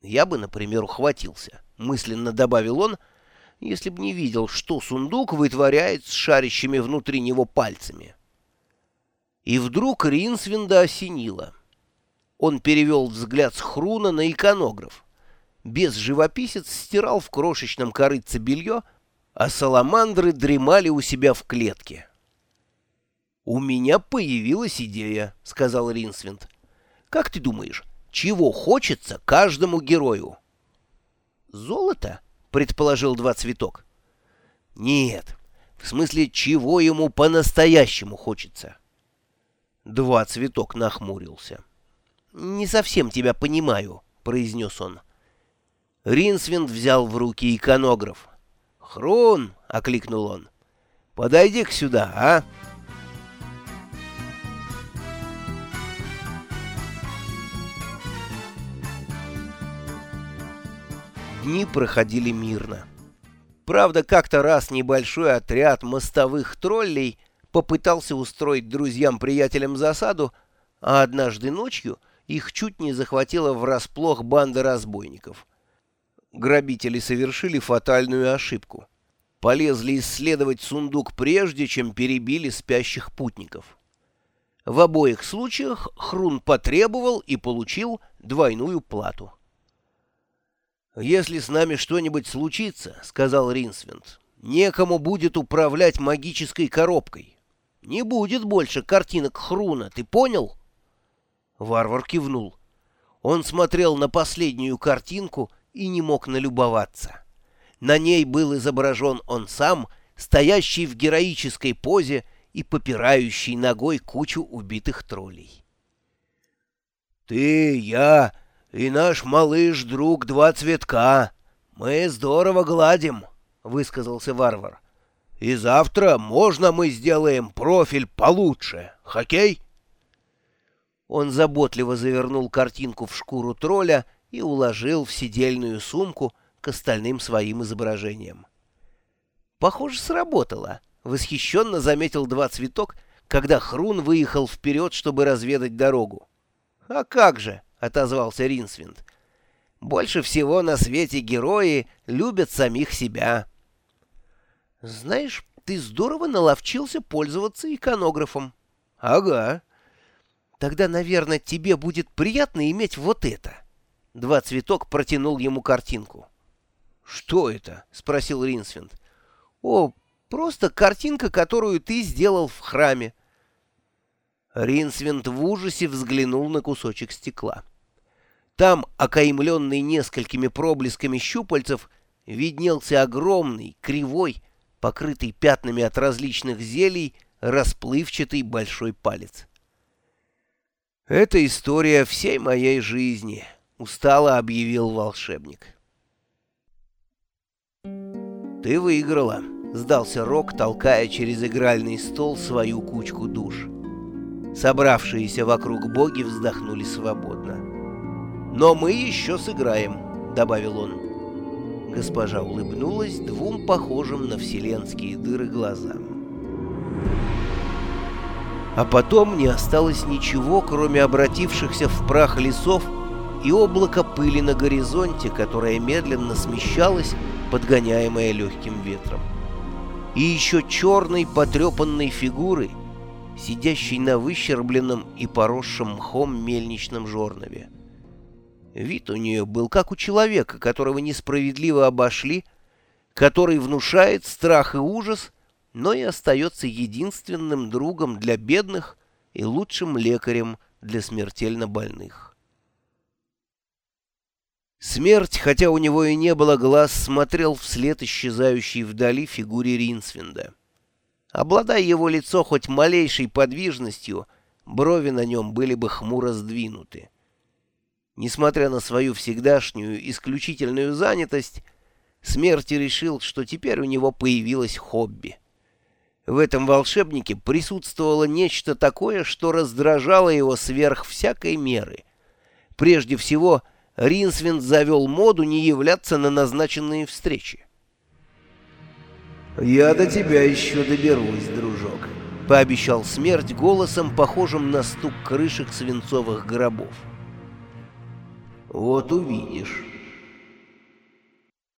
Я бы, например, ухватился, мысленно добавил он, если бы не видел, что сундук вытворяет с шарящими внутри него пальцами. И вдруг Ринсвинда осенило. Он перевел взгляд с Хруна на иконограф. Без живописец стирал в крошечном корыце белье, а саламандры дремали у себя в клетке. «У меня появилась идея», — сказал Ринсвинд. «Как ты думаешь, чего хочется каждому герою?» «Золото?» — предположил два цветок. «Нет, в смысле, чего ему по-настоящему хочется?» Два цветок нахмурился. «Не совсем тебя понимаю», — произнес он. Ринсвинд взял в руки иконограф. «Хрун!» — окликнул он. «Подойди-ка сюда, а!» Дни проходили мирно. Правда, как-то раз небольшой отряд мостовых троллей попытался устроить друзьям-приятелям засаду, а однажды ночью их чуть не захватила врасплох банда разбойников. Грабители совершили фатальную ошибку. Полезли исследовать сундук прежде, чем перебили спящих путников. В обоих случаях Хрун потребовал и получил двойную плату. «Если с нами что-нибудь случится, — сказал Ринсвинд, — некому будет управлять магической коробкой. Не будет больше картинок Хруна, ты понял?» Варвар кивнул. Он смотрел на последнюю картинку и не мог налюбоваться. На ней был изображен он сам, стоящий в героической позе и попирающий ногой кучу убитых троллей. «Ты, я...» и наш малыш-друг два цветка. Мы здорово гладим, — высказался варвар. И завтра можно мы сделаем профиль получше. Хоккей? Он заботливо завернул картинку в шкуру тролля и уложил в сидельную сумку к остальным своим изображениям. Похоже, сработало. Восхищенно заметил два цветок, когда Хрун выехал вперед, чтобы разведать дорогу. А как же! — отозвался Ринсвинд. «Больше всего на свете герои любят самих себя». «Знаешь, ты здорово наловчился пользоваться иконографом». «Ага». «Тогда, наверное, тебе будет приятно иметь вот это». Два цветок протянул ему картинку. «Что это?» — спросил Ринсвинд. «О, просто картинка, которую ты сделал в храме. Ринсвинд в ужасе взглянул на кусочек стекла. Там, окаймленный несколькими проблесками щупальцев, виднелся огромный, кривой, покрытый пятнами от различных зелий, расплывчатый большой палец. «Это история всей моей жизни», — устало объявил волшебник. «Ты выиграла», — сдался Рок, толкая через игральный стол свою кучку душ. Собравшиеся вокруг боги вздохнули свободно. «Но мы еще сыграем», — добавил он. Госпожа улыбнулась двум похожим на вселенские дыры глазам. А потом не осталось ничего, кроме обратившихся в прах лесов и облака пыли на горизонте, которое медленно смещалось, подгоняемое легким ветром. И еще черной потрепанной фигуры — сидящий на выщербленном и поросшем мхом мельничном жорнове. Вид у нее был как у человека, которого несправедливо обошли, который внушает страх и ужас, но и остается единственным другом для бедных и лучшим лекарем для смертельно больных. Смерть, хотя у него и не было глаз, смотрел вслед исчезающей вдали фигуре Ринсвинда. Обладая его лицо хоть малейшей подвижностью, брови на нем были бы хмуро сдвинуты. Несмотря на свою всегдашнюю исключительную занятость, Смерти решил, что теперь у него появилось хобби. В этом волшебнике присутствовало нечто такое, что раздражало его сверх всякой меры. Прежде всего, Ринсвинд завел моду не являться на назначенные встречи. «Я до тебя еще доберусь, дружок», — пообещал смерть голосом, похожим на стук крышек свинцовых гробов. Вот увидишь.